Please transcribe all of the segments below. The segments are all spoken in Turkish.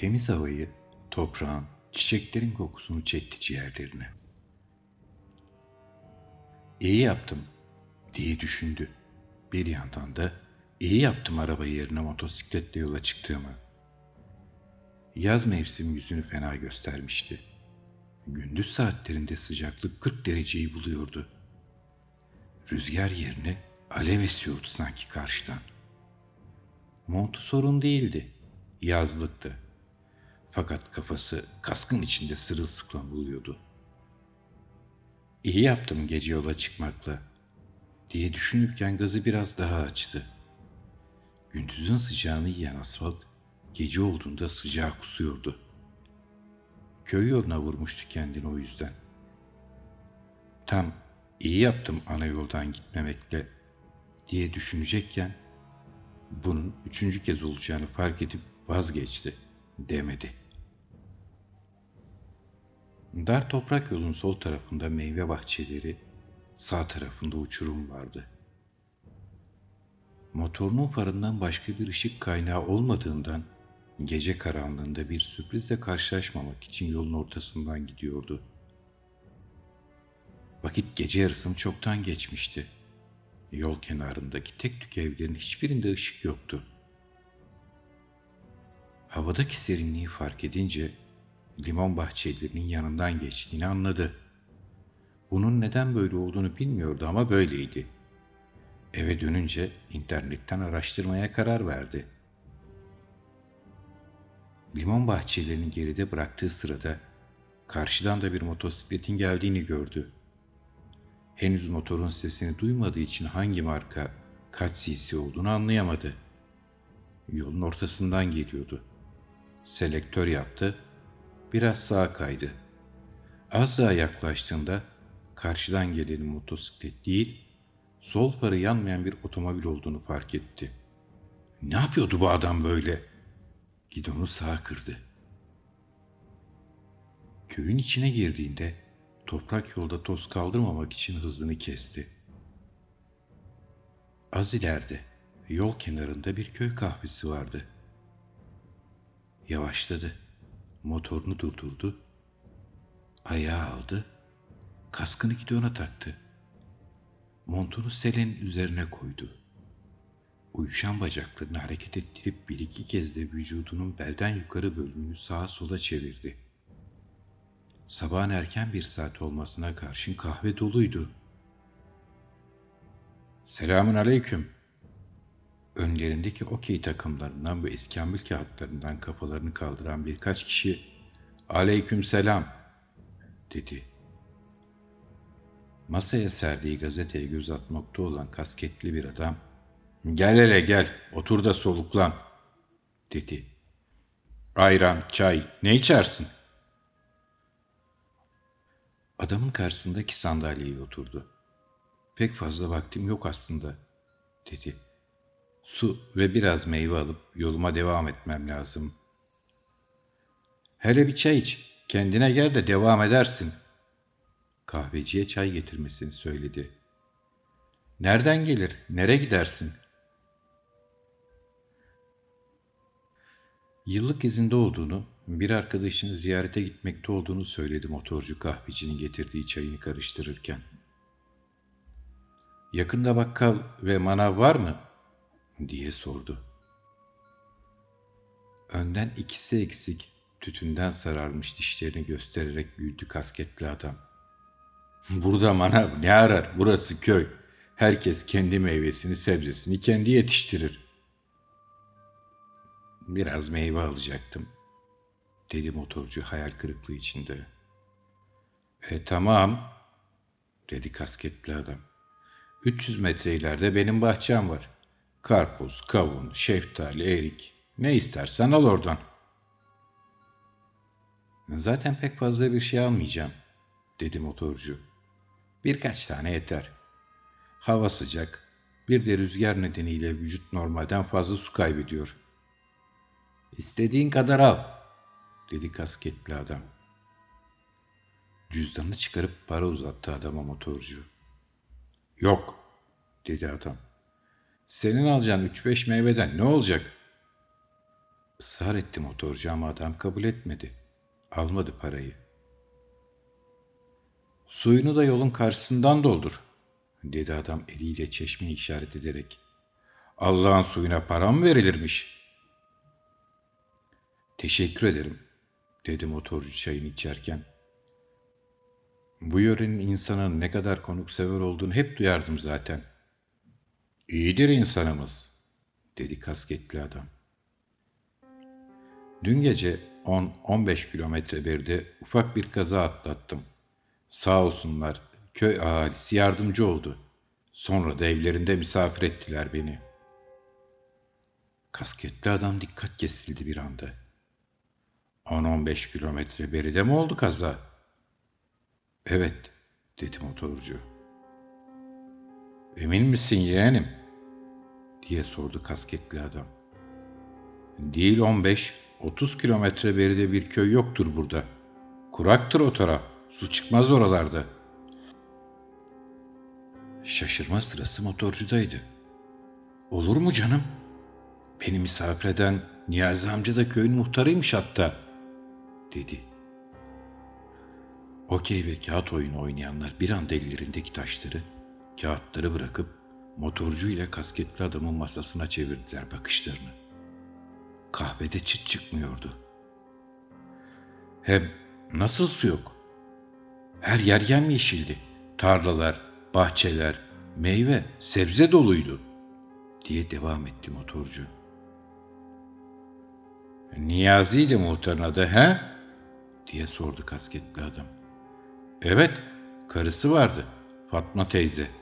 Temiz havayı, toprağın, çiçeklerin kokusunu çekti ciğerlerine. İyi yaptım diye düşündü. Bir yandan da iyi yaptım arabayı yerine motosikletle yola çıktığımı. Yaz mevsimi yüzünü fena göstermişti. Gündüz saatlerinde sıcaklık 40 dereceyi buluyordu. Rüzgar yerine alev esiyordu sanki karşıdan. Montu sorun değildi. Yazlıktı. Fakat kafası kaskın içinde sırılsıklam buluyordu. İyi yaptım gece yola çıkmakla diye düşünürken gazı biraz daha açtı. Gündüzün sıcağını yiyen asfalt gece olduğunda sıcağı kusuyordu. Köy yoluna vurmuştu kendini o yüzden. Tam iyi yaptım ana yoldan gitmemekle diye düşünecekken bunun üçüncü kez olacağını fark edip vazgeçti demedi. Dar toprak yolun sol tarafında meyve bahçeleri, sağ tarafında uçurum vardı. Motorunun farından başka bir ışık kaynağı olmadığından gece karanlığında bir sürprizle karşılaşmamak için yolun ortasından gidiyordu. Vakit gece yarısını çoktan geçmişti. Yol kenarındaki tek tük evlerin hiçbirinde ışık yoktu. Havadaki serinliği fark edince limon bahçelerinin yanından geçtiğini anladı. Bunun neden böyle olduğunu bilmiyordu ama böyleydi. Eve dönünce internetten araştırmaya karar verdi. Limon bahçelerini geride bıraktığı sırada karşıdan da bir motosikletin geldiğini gördü. Henüz motorun sesini duymadığı için hangi marka, kaç cc olduğunu anlayamadı. Yolun ortasından geliyordu. Selektör yaptı, biraz sağa kaydı. Az daha yaklaştığında karşıdan gelen motosiklet değil, sol farı yanmayan bir otomobil olduğunu fark etti. Ne yapıyordu bu adam böyle? Gidonu sağa kırdı. Köyün içine girdiğinde toprak yolda toz kaldırmamak için hızını kesti. Az ileride yol kenarında bir köy kahvesi vardı. Yavaşladı. Motorunu durdurdu. Ayağı aldı. Kaskını gidona taktı. Montunu selenin üzerine koydu. Uyuşan bacaklarını hareket ettirip bir iki kez de vücudunun belden yukarı bölümünü sağa sola çevirdi. Sabahın erken bir saat olmasına karşın kahve doluydu. Selamun aleyküm. Önlerindeki okey takımlarından ve iskambil kağıtlarından kafalarını kaldıran birkaç kişi ''Aleyküm selam'' dedi. Masaya serdiği gazeteye göz atmakta olan kasketli bir adam ''Gel hele gel, otur da soluklan'' dedi. ''Ayran, çay, ne içersin?'' Adamın karşısındaki sandalyeye oturdu. ''Pek fazla vaktim yok aslında'' dedi. ''Su ve biraz meyve alıp yoluma devam etmem lazım.'' ''Hele bir çay iç, kendine gel de devam edersin.'' Kahveciye çay getirmesini söyledi. ''Nereden gelir, nere gidersin?'' Yıllık izinde olduğunu, bir arkadaşını ziyarete gitmekte olduğunu söyledi motorcu kahvecinin getirdiği çayını karıştırırken. Yakında bakkal ve manav var mı? Diye sordu. Önden ikisi eksik, tütünden sararmış dişlerini göstererek güldü kasketli adam. Burada manav ne arar? Burası köy. Herkes kendi meyvesini, sebzesini kendi yetiştirir. Biraz meyve alacaktım, dedi motorcu hayal kırıklığı içinde. E tamam, dedi kasketli adam. 300 metre ileride benim bahçem var. Karpuz, kavun, şeftali, erik. Ne istersen al oradan. Zaten pek fazla bir şey almayacağım, dedi motorcu. Birkaç tane yeter. Hava sıcak, bir de rüzgar nedeniyle vücut normalden fazla su kaybediyor. İstediğin kadar al, dedi kasketli adam. Cüzdanını çıkarıp para uzattı adama motorcu. Yok, dedi adam. Senin alacağın üç beş meyveden ne olacak? Israr etti motorcu ama adam kabul etmedi. Almadı parayı. Suyunu da yolun karşısından doldur, dedi adam eliyle çeşmeyi işaret ederek. Allah'ın suyuna para mı verilirmiş? Teşekkür ederim, dedi motorcu çayını içerken. Bu yörenin insanın ne kadar konuksever olduğunu hep duyardım zaten. İyidir insanımız, dedi kasketli adam. Dün gece 10-15 kilometre beride ufak bir kaza atlattım. Sağ olsunlar köy ahalisi yardımcı oldu. Sonra da evlerinde misafir ettiler beni. Kasketli adam dikkat kesildi bir anda. 10-15 kilometre beride mi oldu kaza? Evet, dedi motorcu. Emin misin yeğenim? Diye sordu kasketli adam. Değil 15, 30 kilometre beride bir köy yoktur burada. Kuraktır o taraf. Su çıkmaz oralarda. Şaşırma sırası motorcudaydı. Olur mu canım? Beni misafir eden Niyazi amca da köyün muhtarıymış hatta, dedi. Okey ve kağıt oyunu oynayanlar bir anda ellerindeki taşları, kağıtları bırakıp motorcu ile kasketli adamın masasına çevirdiler bakışlarını. Kahvede çıt çıkmıyordu. Hem nasıl su yok? Her yer yemyeşildi. Tarlalar, bahçeler, meyve, sebze doluydu diye devam etti motorcu. Niyazi'ydi muhtarın adı he? diye sordu kasketli adam. Evet, karısı vardı. Fatma teyze.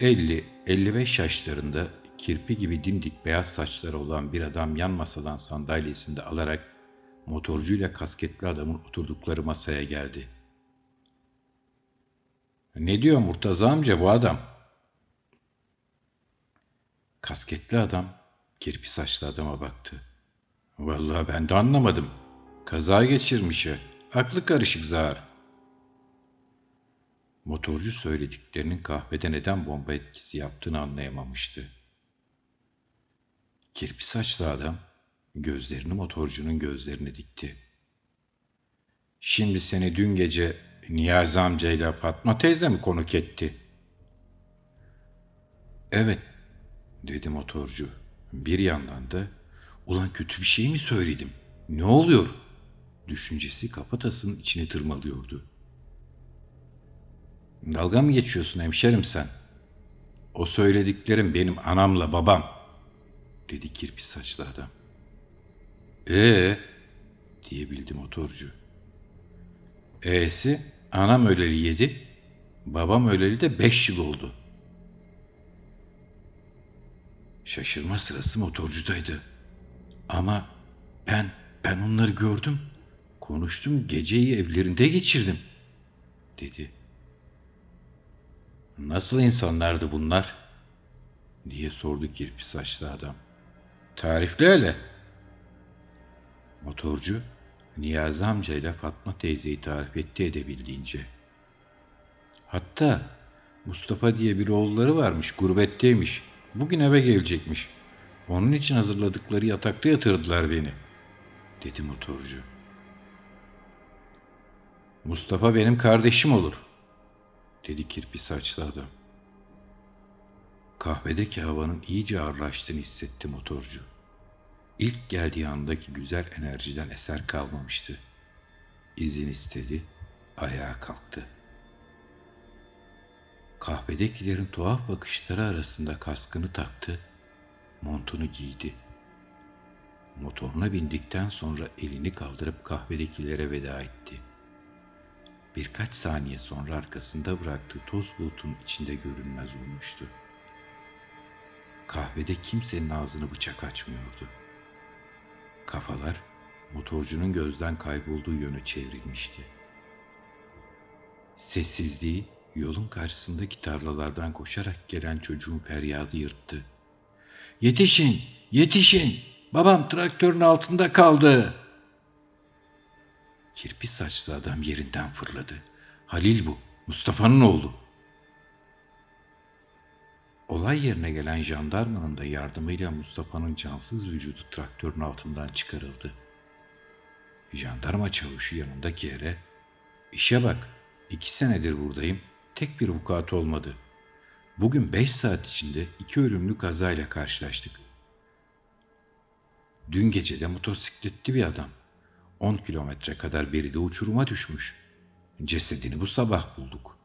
50-55 yaşlarında kirpi gibi dimdik beyaz saçları olan bir adam yan masadan sandalyesinde alarak motorcuyla kasketli adamın oturdukları masaya geldi. Ne diyor Murtaza amca bu adam? Kasketli adam kirpi saçlı adama baktı. Vallahi ben de anlamadım. Kaza geçirmiş ya. Aklı karışık zar. Motorcu söylediklerinin kahvede neden bomba etkisi yaptığını anlayamamıştı. Kirpi saçlı adam gözlerini motorcunun gözlerine dikti. Şimdi seni dün gece Niyazi amcayla Fatma teyze mi konuk etti? Evet, dedi motorcu. Bir yandan da, ulan kötü bir şey mi söyledim? Ne oluyor? Düşüncesi kafatasının içine tırmalıyordu. Dalga mı geçiyorsun hemşerim sen? O söylediklerim benim anamla babam, dedi kirpi saçlı adam. Ee, diyebildi motorcu. E'si anam öleli yedi, babam öleli de beş yıl oldu. Şaşırma sırası motorcudaydı. Ama ben, ben onları gördüm. Konuştum, geceyi evlerinde geçirdim, dedi. Nasıl insanlardı bunlar? diye sordu kirpi saçlı adam. Tarifli öyle. Motorcu, Niyazi amca ile Fatma teyzeyi tarif etti edebildiğince. Hatta Mustafa diye bir oğulları varmış, gurbetteymiş. Bugün eve gelecekmiş. Onun için hazırladıkları yatakta yatırdılar beni, dedi motorcu. Mustafa benim kardeşim olur, dedi kirpi saçlı adam. Kahvedeki havanın iyice ağırlaştığını hissetti motorcu. İlk geldiği andaki güzel enerjiden eser kalmamıştı. İzin istedi, ayağa kalktı. Kahvedekilerin tuhaf bakışları arasında kaskını taktı, montunu giydi. Motoruna bindikten sonra elini kaldırıp kahvedekilere veda etti. Birkaç saniye sonra arkasında bıraktığı toz bulutun içinde görünmez olmuştu. Kahvede kimsenin ağzını bıçak açmıyordu. Kafalar motorcunun gözden kaybolduğu yöne çevrilmişti. Sessizliği yolun karşısındaki tarlalardan koşarak gelen çocuğun feryadı yırttı. Yetişin, yetişin, babam traktörün altında kaldı. Kirpi saçlı adam yerinden fırladı. Halil bu, Mustafa'nın oğlu. Olay yerine gelen jandarmanın da yardımıyla Mustafa'nın cansız vücudu traktörün altından çıkarıldı. Jandarma çavuşu yanındaki yere, işe bak, iki senedir buradayım, tek bir vukuat olmadı. Bugün beş saat içinde iki ölümlü kazayla karşılaştık. Dün gece de motosikletli bir adam. 10 kilometre kadar beride uçuruma düşmüş. Cesedini bu sabah bulduk.